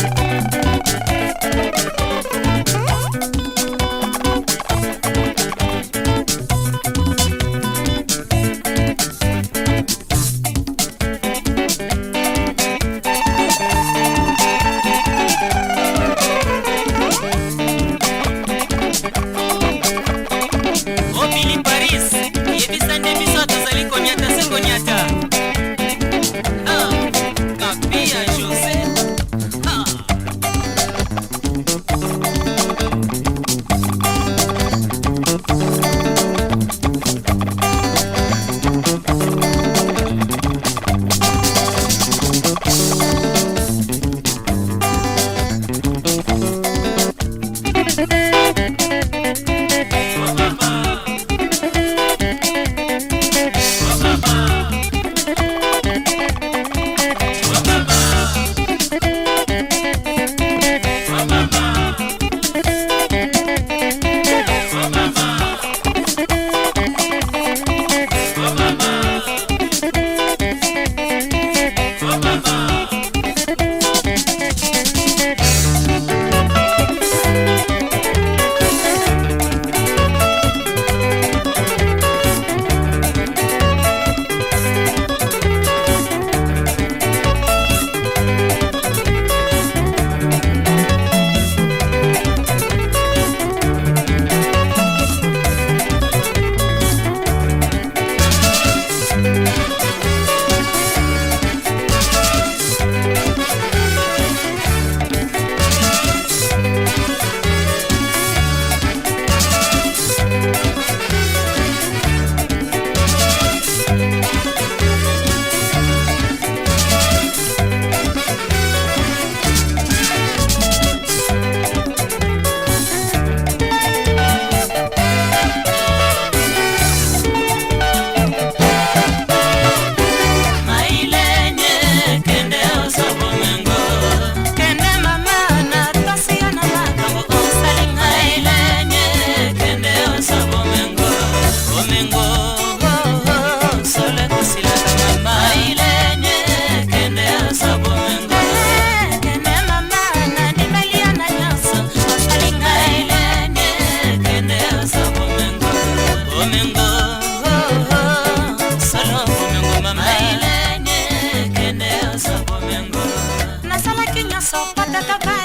Música paso, patata,